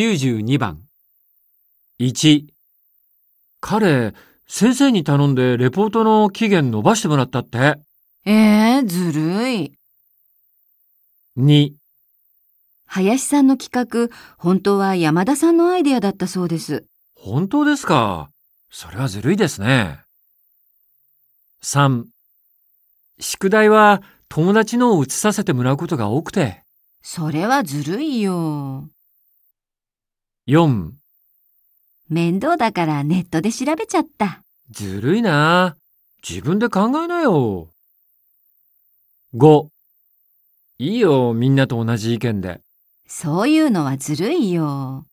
92番。1、彼、先生に頼んでレポートの期限伸ばしてもらったって。えー、ずるい。2、林さんの企画、本当は山田さんのアイデアだったそうです。本当ですか？それはずるいですね。3、宿題は友達のを移させてもらうことが多くて。それはずるいよ。4、面倒だからネットで調べちゃった。ずるいな。自分で考えなよ。5、いいよ、みんなと同じ意見で。そういうのはずるいよ。